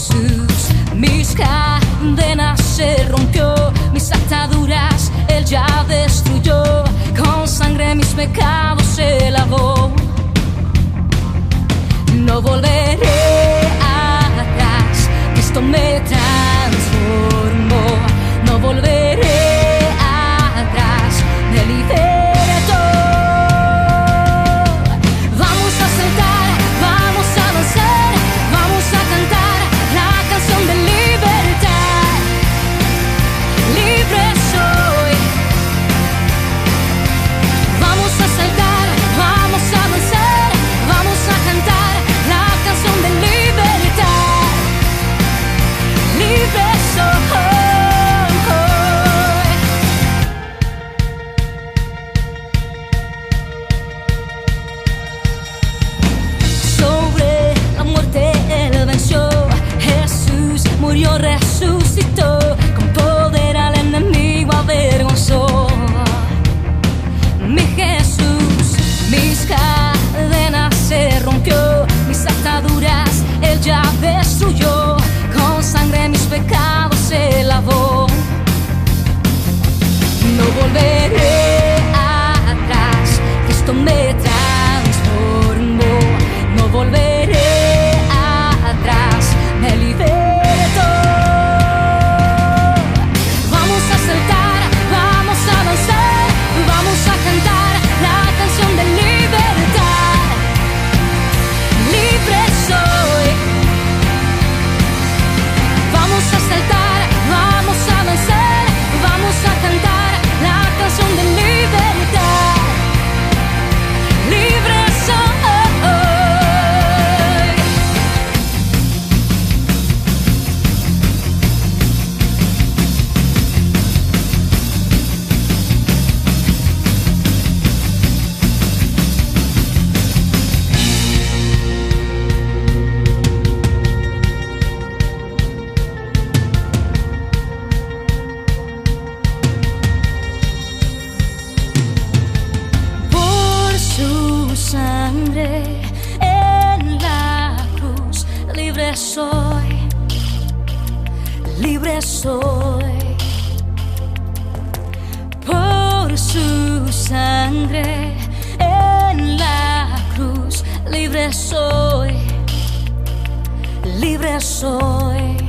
Jesús. Mis cadenas se rompió, mis ataduras Él ya destruyó. Con sangre mis pecados se lavó. No volveré atrás, Cristo me trae. murió, resucitó, con poder al enemigo avergonzó. Mi Jesús, mis cadenas se rompió, mis ataduras, él ya destruyó, con sangre mis pecados se lavó. No volveré. sangre en la cruz. Libre soy, libre soy.